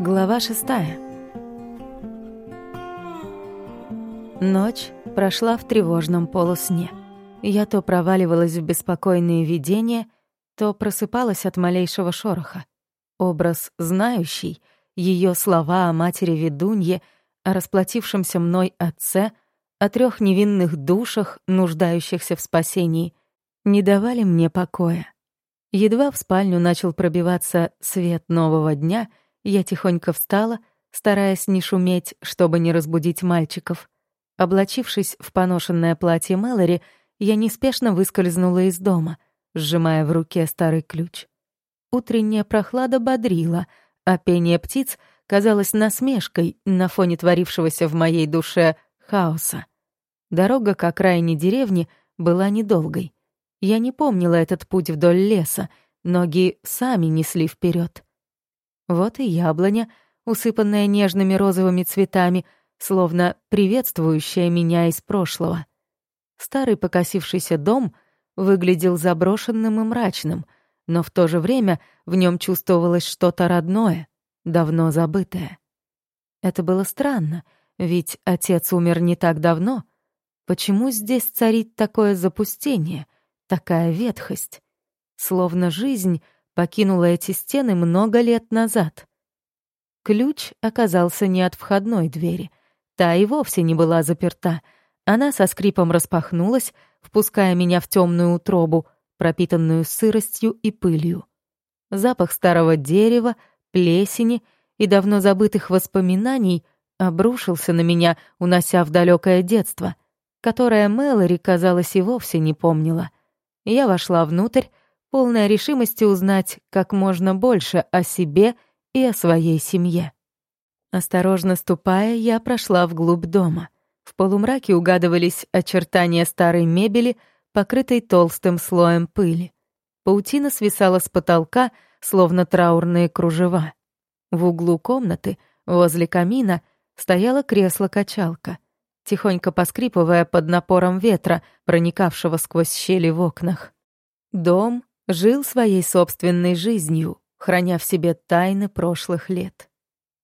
Глава шестая. Ночь прошла в тревожном полусне. Я то проваливалась в беспокойные видения, то просыпалась от малейшего шороха. Образ знающий, ее слова о матери-ведунье, о расплатившемся мной отце, о трех невинных душах, нуждающихся в спасении, не давали мне покоя. Едва в спальню начал пробиваться свет нового дня, я тихонько встала, стараясь не шуметь, чтобы не разбудить мальчиков. Облачившись в поношенное платье Мэлори, я неспешно выскользнула из дома, сжимая в руке старый ключ. Утренняя прохлада бодрила, а пение птиц казалось насмешкой на фоне творившегося в моей душе хаоса. Дорога к окраине деревни была недолгой. Я не помнила этот путь вдоль леса, ноги сами несли вперед. Вот и яблоня, усыпанная нежными розовыми цветами, словно приветствующая меня из прошлого. Старый покосившийся дом выглядел заброшенным и мрачным, но в то же время в нем чувствовалось что-то родное, давно забытое. Это было странно, ведь отец умер не так давно. Почему здесь царит такое запустение — Такая ветхость. Словно жизнь покинула эти стены много лет назад. Ключ оказался не от входной двери. Та и вовсе не была заперта. Она со скрипом распахнулась, впуская меня в темную утробу, пропитанную сыростью и пылью. Запах старого дерева, плесени и давно забытых воспоминаний обрушился на меня, унося в далекое детство, которое Мэлори, казалось, и вовсе не помнила — я вошла внутрь, полная решимости узнать как можно больше о себе и о своей семье. Осторожно ступая, я прошла вглубь дома. В полумраке угадывались очертания старой мебели, покрытой толстым слоем пыли. Паутина свисала с потолка, словно траурные кружева. В углу комнаты, возле камина, стояло кресло-качалка — тихонько поскрипывая под напором ветра, проникавшего сквозь щели в окнах. Дом жил своей собственной жизнью, храня в себе тайны прошлых лет.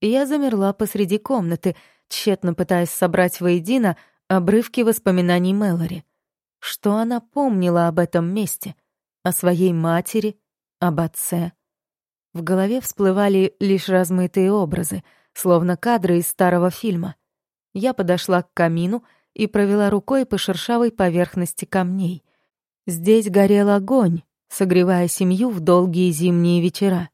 Я замерла посреди комнаты, тщетно пытаясь собрать воедино обрывки воспоминаний Мэлори. Что она помнила об этом месте? О своей матери? Об отце? В голове всплывали лишь размытые образы, словно кадры из старого фильма — я подошла к камину и провела рукой по шершавой поверхности камней. Здесь горел огонь, согревая семью в долгие зимние вечера.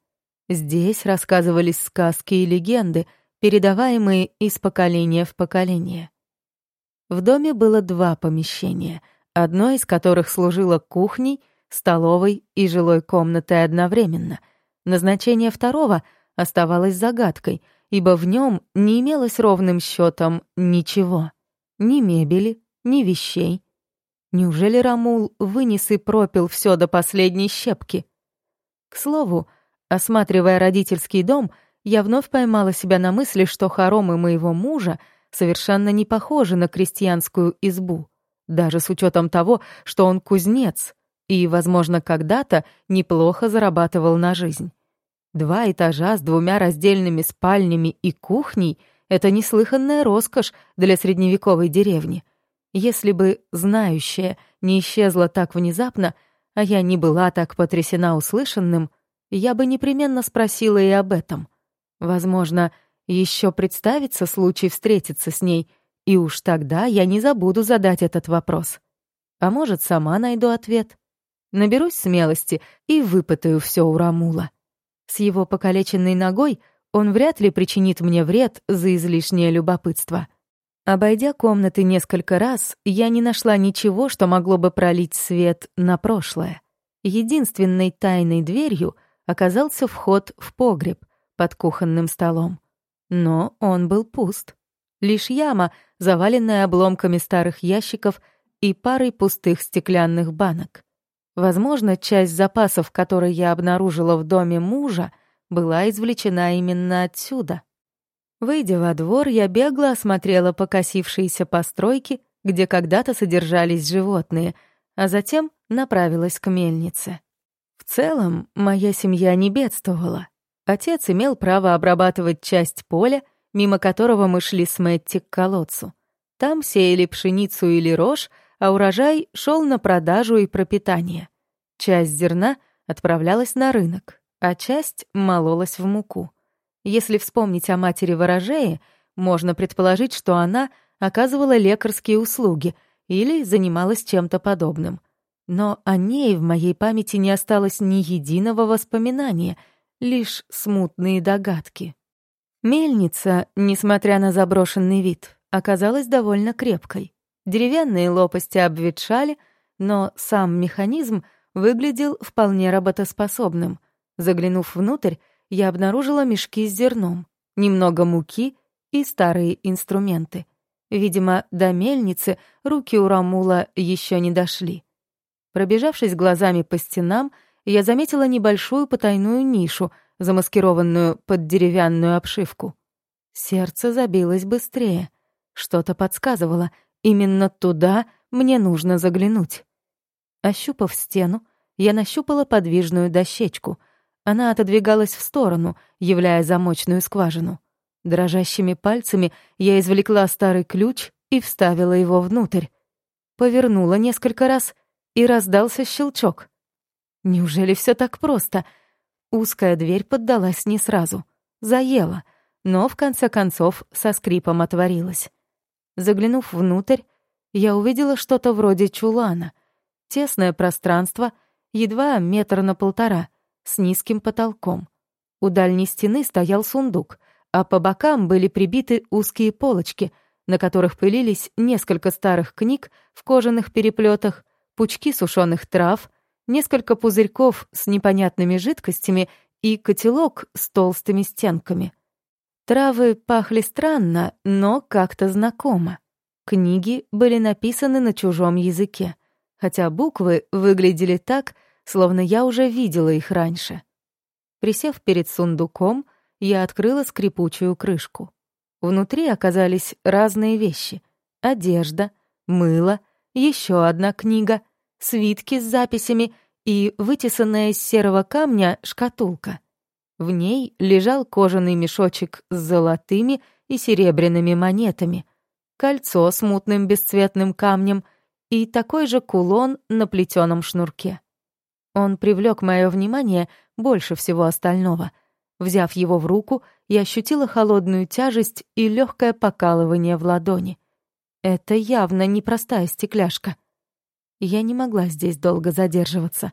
Здесь рассказывались сказки и легенды, передаваемые из поколения в поколение. В доме было два помещения, одно из которых служило кухней, столовой и жилой комнатой одновременно. Назначение второго оставалось загадкой — ибо в нем не имелось ровным счетом ничего. Ни мебели, ни вещей. Неужели Рамул вынес и пропил все до последней щепки? К слову, осматривая родительский дом, я вновь поймала себя на мысли, что хоромы моего мужа совершенно не похожи на крестьянскую избу, даже с учетом того, что он кузнец и, возможно, когда-то неплохо зарабатывал на жизнь. Два этажа с двумя раздельными спальнями и кухней — это неслыханная роскошь для средневековой деревни. Если бы знающая не исчезла так внезапно, а я не была так потрясена услышанным, я бы непременно спросила и об этом. Возможно, еще представится случай встретиться с ней, и уж тогда я не забуду задать этот вопрос. А может, сама найду ответ. Наберусь смелости и выпытаю все у Рамула. С его покалеченной ногой он вряд ли причинит мне вред за излишнее любопытство. Обойдя комнаты несколько раз, я не нашла ничего, что могло бы пролить свет на прошлое. Единственной тайной дверью оказался вход в погреб под кухонным столом. Но он был пуст. Лишь яма, заваленная обломками старых ящиков и парой пустых стеклянных банок. Возможно, часть запасов, которые я обнаружила в доме мужа, была извлечена именно отсюда. Выйдя во двор, я бегло осмотрела покосившиеся постройки, где когда-то содержались животные, а затем направилась к мельнице. В целом, моя семья не бедствовала. Отец имел право обрабатывать часть поля, мимо которого мы шли с Мэтти к колодцу. Там сеяли пшеницу или рожь, а урожай шел на продажу и пропитание. Часть зерна отправлялась на рынок, а часть мололась в муку. Если вспомнить о матери ворожеи, можно предположить, что она оказывала лекарские услуги или занималась чем-то подобным. Но о ней в моей памяти не осталось ни единого воспоминания, лишь смутные догадки. Мельница, несмотря на заброшенный вид, оказалась довольно крепкой. Деревянные лопасти обветшали, но сам механизм выглядел вполне работоспособным. Заглянув внутрь, я обнаружила мешки с зерном, немного муки и старые инструменты. Видимо, до мельницы руки у Рамула еще не дошли. Пробежавшись глазами по стенам, я заметила небольшую потайную нишу, замаскированную под деревянную обшивку. Сердце забилось быстрее. Что-то подсказывало, именно туда мне нужно заглянуть. Ощупав стену, я нащупала подвижную дощечку. Она отодвигалась в сторону, являя замочную скважину. Дрожащими пальцами я извлекла старый ключ и вставила его внутрь. Повернула несколько раз, и раздался щелчок. Неужели все так просто? Узкая дверь поддалась не сразу. Заела, но в конце концов со скрипом отворилась. Заглянув внутрь, я увидела что-то вроде чулана. Тесное пространство, едва метр на полтора, с низким потолком. У дальней стены стоял сундук, а по бокам были прибиты узкие полочки, на которых пылились несколько старых книг в кожаных переплетах, пучки сушеных трав, несколько пузырьков с непонятными жидкостями и котелок с толстыми стенками. Травы пахли странно, но как-то знакомо. Книги были написаны на чужом языке, хотя буквы выглядели так, словно я уже видела их раньше. Присев перед сундуком, я открыла скрипучую крышку. Внутри оказались разные вещи — одежда, мыло, еще одна книга, свитки с записями и вытесанная из серого камня шкатулка. В ней лежал кожаный мешочек с золотыми и серебряными монетами, кольцо с мутным бесцветным камнем и такой же кулон на плетеном шнурке. Он привлек мое внимание больше всего остального — Взяв его в руку, я ощутила холодную тяжесть и легкое покалывание в ладони. Это явно непростая стекляшка. Я не могла здесь долго задерживаться.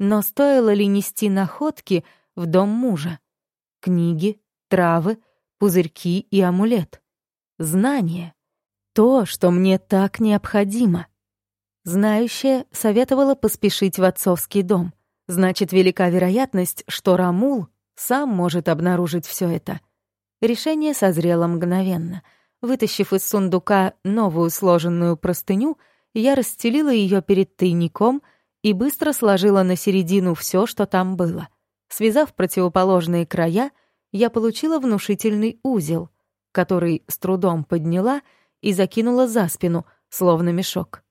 Но стоило ли нести находки в дом мужа? Книги, травы, пузырьки и амулет. Знание. То, что мне так необходимо. Знающая советовала поспешить в отцовский дом. Значит, велика вероятность, что Рамул сам может обнаружить все это. Решение созрело мгновенно. Вытащив из сундука новую сложенную простыню, я расстелила ее перед тайником и быстро сложила на середину все, что там было. Связав противоположные края, я получила внушительный узел, который с трудом подняла и закинула за спину, словно мешок.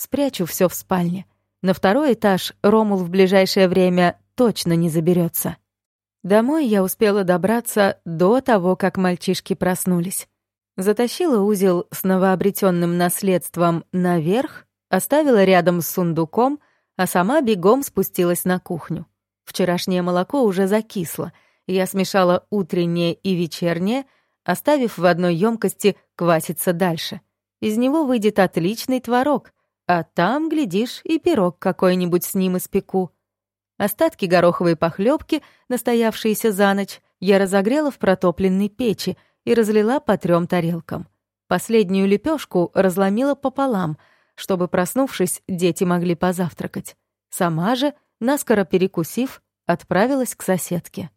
Спрячу все в спальне. На второй этаж Ромул в ближайшее время точно не заберется. Домой я успела добраться до того, как мальчишки проснулись. Затащила узел с новообретенным наследством наверх, оставила рядом с сундуком, а сама бегом спустилась на кухню. Вчерашнее молоко уже закисло, я смешала утреннее и вечернее, оставив в одной емкости кваситься дальше. Из него выйдет отличный творог, а там, глядишь, и пирог какой-нибудь с ним испеку. Остатки гороховой похлебки, настоявшиеся за ночь, я разогрела в протопленной печи и разлила по трем тарелкам. Последнюю лепешку разломила пополам, чтобы, проснувшись, дети могли позавтракать. Сама же, наскоро перекусив, отправилась к соседке.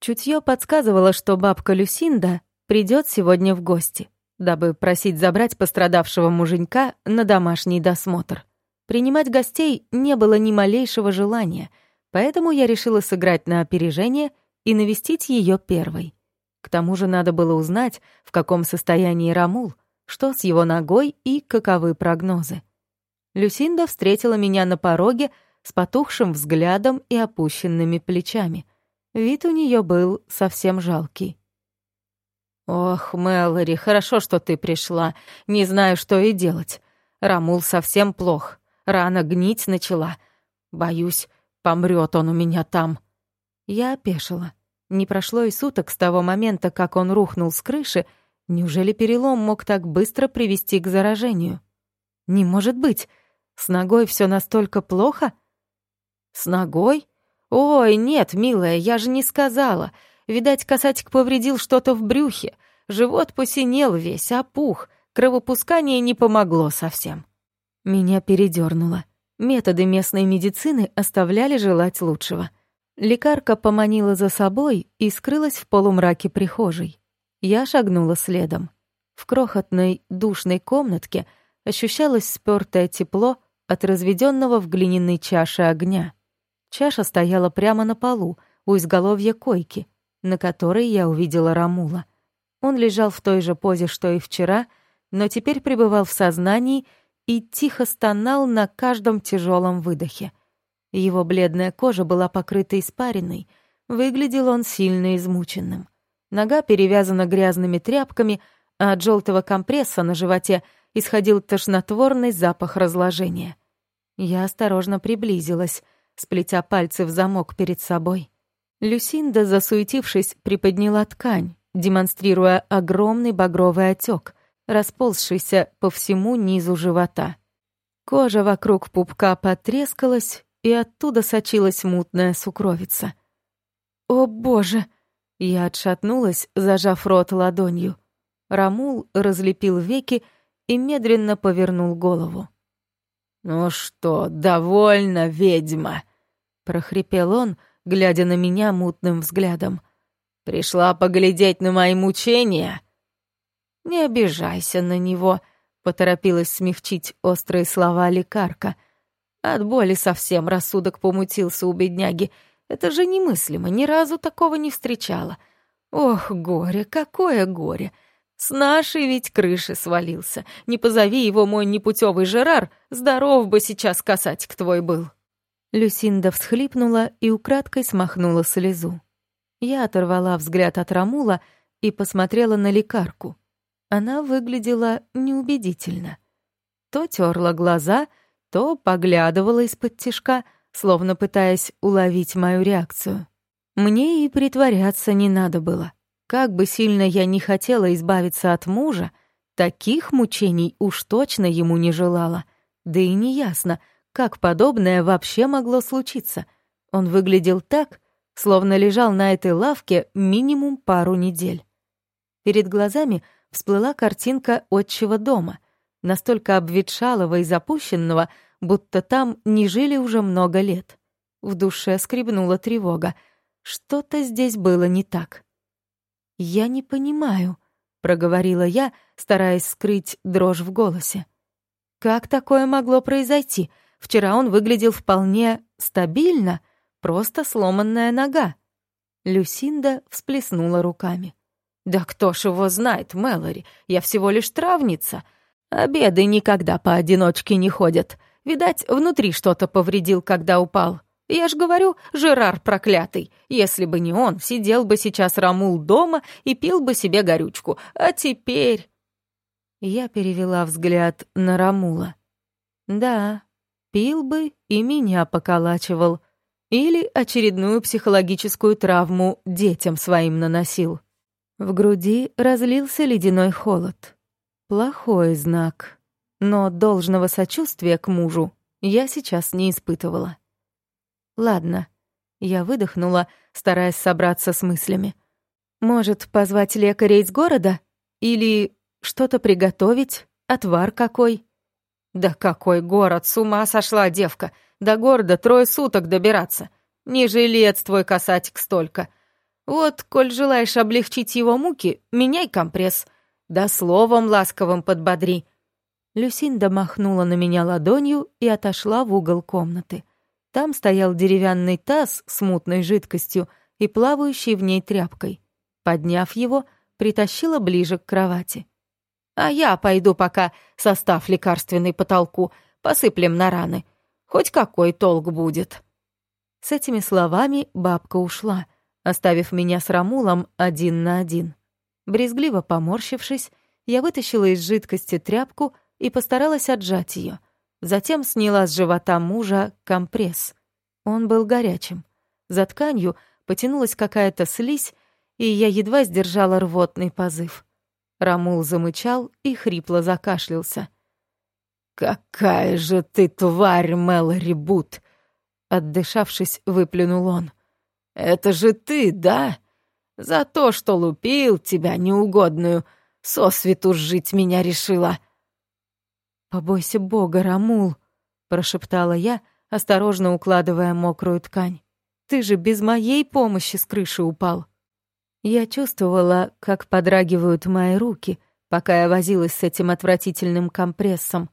Чутье подсказывало, что бабка Люсинда придет сегодня в гости, дабы просить забрать пострадавшего муженька на домашний досмотр. Принимать гостей не было ни малейшего желания — Поэтому я решила сыграть на опережение и навестить ее первой. К тому же надо было узнать, в каком состоянии Рамул, что с его ногой и каковы прогнозы. Люсинда встретила меня на пороге с потухшим взглядом и опущенными плечами. Вид у нее был совсем жалкий. «Ох, Мэлори, хорошо, что ты пришла. Не знаю, что и делать. Рамул совсем плох. Рана гнить начала. Боюсь, помрет он у меня там». Я опешила. Не прошло и суток с того момента, как он рухнул с крыши. Неужели перелом мог так быстро привести к заражению? Не может быть. С ногой все настолько плохо? С ногой? Ой, нет, милая, я же не сказала. Видать, касатик повредил что-то в брюхе. Живот посинел весь, опух. Кровопускание не помогло совсем. Меня передернуло. Методы местной медицины оставляли желать лучшего. Лекарка поманила за собой и скрылась в полумраке прихожей. Я шагнула следом. В крохотной душной комнатке ощущалось спёртое тепло от разведенного в глиняной чаше огня. Чаша стояла прямо на полу, у изголовья койки, на которой я увидела Рамула. Он лежал в той же позе, что и вчера, но теперь пребывал в сознании и тихо стонал на каждом тяжелом выдохе — его бледная кожа была покрыта испариной, выглядел он сильно измученным. Нога перевязана грязными тряпками, а от желтого компресса на животе исходил тошнотворный запах разложения. Я осторожно приблизилась, сплетя пальцы в замок перед собой. Люсинда, засуетившись, приподняла ткань, демонстрируя огромный багровый отек, расползшийся по всему низу живота. Кожа вокруг пупка потрескалась и оттуда сочилась мутная сукровица. «О, боже!» Я отшатнулась, зажав рот ладонью. Рамул разлепил веки и медленно повернул голову. «Ну что, довольно, ведьма?» — прохрипел он, глядя на меня мутным взглядом. «Пришла поглядеть на мои мучения?» «Не обижайся на него», — поторопилась смягчить острые слова лекарка. От боли совсем рассудок помутился у бедняги. Это же немыслимо, ни разу такого не встречала. Ох, горе, какое горе! С нашей ведь крыши свалился. Не позови его мой непутевый Жерар, здоров бы сейчас касатик твой был. Люсинда всхлипнула и украдкой смахнула слезу. Я оторвала взгляд от Рамула и посмотрела на лекарку. Она выглядела неубедительно. То терла глаза — то поглядывала из-под тишка, словно пытаясь уловить мою реакцию. Мне и притворяться не надо было. Как бы сильно я не хотела избавиться от мужа, таких мучений уж точно ему не желала. Да и неясно, как подобное вообще могло случиться. Он выглядел так, словно лежал на этой лавке минимум пару недель. Перед глазами всплыла картинка отчего дома, настолько обветшалого и запущенного, будто там не жили уже много лет. В душе скребнула тревога. Что-то здесь было не так. «Я не понимаю», — проговорила я, стараясь скрыть дрожь в голосе. «Как такое могло произойти? Вчера он выглядел вполне стабильно, просто сломанная нога». Люсинда всплеснула руками. «Да кто ж его знает, Мэлори? Я всего лишь травница. Обеды никогда поодиночке не ходят. Видать, внутри что-то повредил, когда упал. Я ж говорю, Жерар проклятый. Если бы не он, сидел бы сейчас Рамул дома и пил бы себе горючку. А теперь...» Я перевела взгляд на Рамула. «Да, пил бы и меня поколачивал. Или очередную психологическую травму детям своим наносил». В груди разлился ледяной холод. Плохой знак но должного сочувствия к мужу я сейчас не испытывала. Ладно, я выдохнула, стараясь собраться с мыслями. Может, позвать лекаря из города? Или что-то приготовить? Отвар какой? Да какой город, с ума сошла девка. До города трое суток добираться. Не жилец твой касатик столько. Вот, коль желаешь облегчить его муки, меняй компресс. Да словом ласковым подбодри. Люсинда махнула на меня ладонью и отошла в угол комнаты. Там стоял деревянный таз с мутной жидкостью и плавающей в ней тряпкой. Подняв его, притащила ближе к кровати. «А я пойду пока состав лекарственный потолку, посыплем на раны. Хоть какой толк будет». С этими словами бабка ушла, оставив меня с Рамулом один на один. Брезгливо поморщившись, я вытащила из жидкости тряпку и постаралась отжать ее. Затем сняла с живота мужа компресс. Он был горячим. За тканью потянулась какая-то слизь, и я едва сдержала рвотный позыв. Рамул замычал и хрипло закашлялся. «Какая же ты тварь, Мэлори Бут!» Отдышавшись, выплюнул он. «Это же ты, да? За то, что лупил тебя неугодную, сосвету жить меня решила». «Побойся Бога, Рамул», — прошептала я, осторожно укладывая мокрую ткань. «Ты же без моей помощи с крыши упал». Я чувствовала, как подрагивают мои руки, пока я возилась с этим отвратительным компрессом.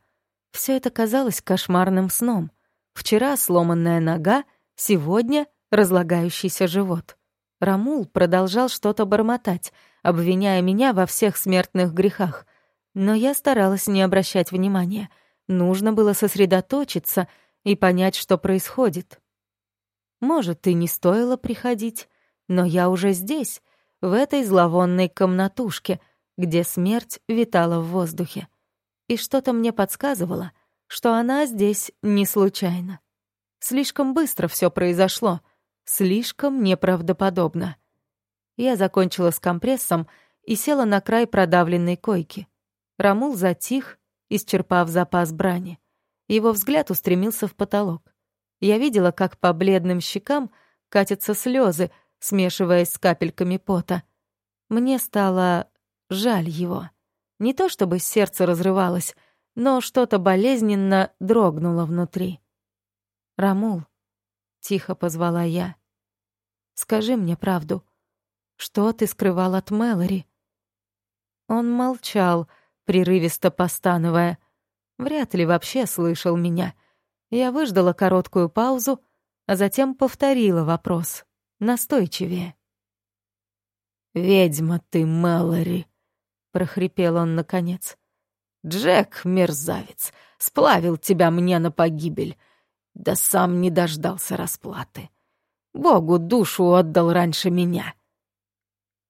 Все это казалось кошмарным сном. Вчера сломанная нога, сегодня разлагающийся живот. Рамул продолжал что-то бормотать, обвиняя меня во всех смертных грехах. Но я старалась не обращать внимания. Нужно было сосредоточиться и понять, что происходит. Может, и не стоило приходить, но я уже здесь, в этой зловонной комнатушке, где смерть витала в воздухе. И что-то мне подсказывало, что она здесь не случайно. Слишком быстро все произошло, слишком неправдоподобно. Я закончила с компрессом и села на край продавленной койки. Рамул затих, исчерпав запас брани. Его взгляд устремился в потолок. Я видела, как по бледным щекам катятся слезы, смешиваясь с капельками пота. Мне стало жаль его. Не то чтобы сердце разрывалось, но что-то болезненно дрогнуло внутри. «Рамул», — тихо позвала я, — «скажи мне правду. Что ты скрывал от Мэлори?» Он молчал, прерывисто постановая. Вряд ли вообще слышал меня. Я выждала короткую паузу, а затем повторила вопрос настойчивее. «Ведьма ты, Мэлори!» — прохрипел он наконец. «Джек, мерзавец, сплавил тебя мне на погибель, да сам не дождался расплаты. Богу душу отдал раньше меня».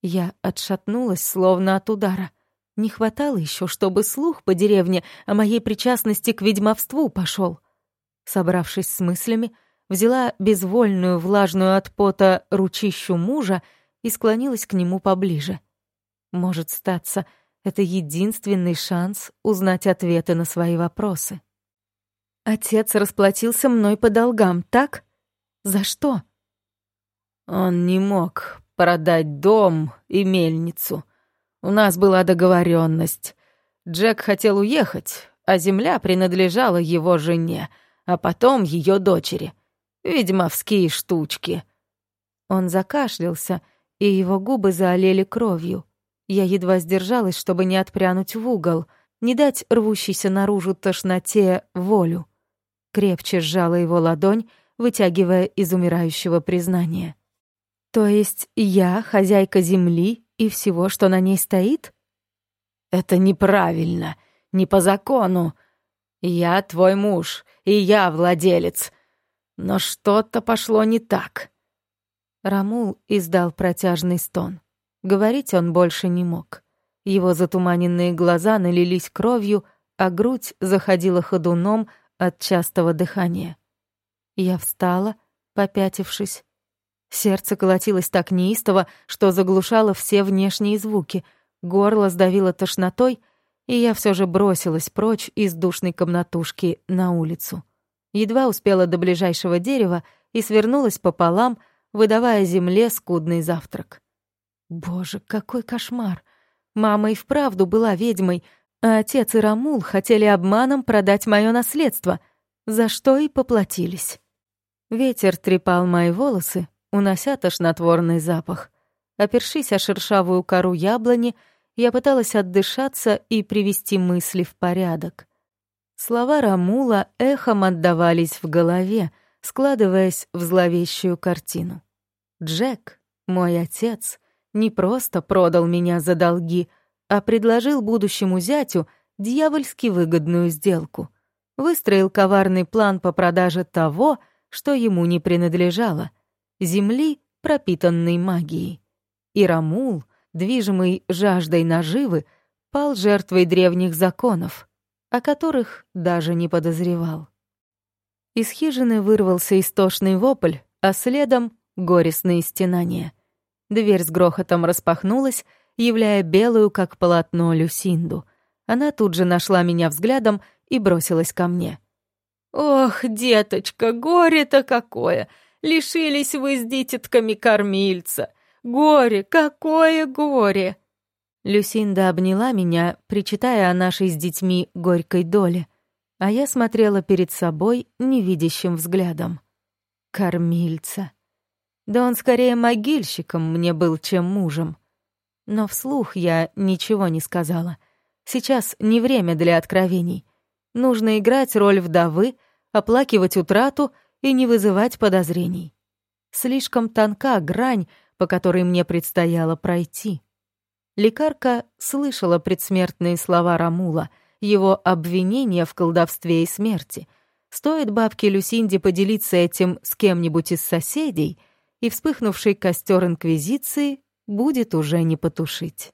Я отшатнулась, словно от удара. Не хватало еще, чтобы слух по деревне о моей причастности к ведьмовству пошел. Собравшись с мыслями, взяла безвольную, влажную от пота ручищу мужа и склонилась к нему поближе. Может статься, это единственный шанс узнать ответы на свои вопросы. Отец расплатился мной по долгам, так? За что? Он не мог продать дом и мельницу. У нас была договоренность. Джек хотел уехать, а земля принадлежала его жене, а потом ее дочери. Ведьмовские штучки. Он закашлялся, и его губы заолели кровью. Я едва сдержалась, чтобы не отпрянуть в угол, не дать рвущейся наружу тошноте волю. Крепче сжала его ладонь, вытягивая из умирающего признания. «То есть я хозяйка земли и всего, что на ней стоит?» «Это неправильно, не по закону. Я твой муж, и я владелец. Но что-то пошло не так». Рамул издал протяжный стон. Говорить он больше не мог. Его затуманенные глаза налились кровью, а грудь заходила ходуном от частого дыхания. Я встала, попятившись. Сердце колотилось так неистово, что заглушало все внешние звуки, горло сдавило тошнотой, и я все же бросилась прочь из душной комнатушки на улицу. Едва успела до ближайшего дерева и свернулась пополам, выдавая земле скудный завтрак. Боже, какой кошмар! Мама и вправду была ведьмой, а отец и Рамул хотели обманом продать мое наследство, за что и поплатились. Ветер трепал мои волосы, унося тошнотворный запах. Опершись о шершавую кору яблони, я пыталась отдышаться и привести мысли в порядок. Слова Рамула эхом отдавались в голове, складываясь в зловещую картину. Джек, мой отец, не просто продал меня за долги, а предложил будущему зятю дьявольски выгодную сделку. Выстроил коварный план по продаже того, что ему не принадлежало — земли пропитанный магией. И Рамул, движимый жаждой наживы, пал жертвой древних законов, о которых даже не подозревал. Из хижины вырвался истошный вопль, а следом — горестные стенания. Дверь с грохотом распахнулась, являя белую, как полотно, Люсинду. Она тут же нашла меня взглядом и бросилась ко мне. «Ох, деточка, горе-то какое! Лишились вы с дитятками кормильца! Горе, какое горе!» Люсинда обняла меня, причитая о нашей с детьми горькой доле, а я смотрела перед собой невидящим взглядом. Кормильца. Да он скорее могильщиком мне был, чем мужем. Но вслух я ничего не сказала. Сейчас не время для откровений. Нужно играть роль вдовы, оплакивать утрату и не вызывать подозрений. Слишком тонка грань, по которой мне предстояло пройти. Лекарка слышала предсмертные слова Рамула, его обвинения в колдовстве и смерти. Стоит бабке Люсинде поделиться этим с кем-нибудь из соседей, и вспыхнувший костер Инквизиции будет уже не потушить.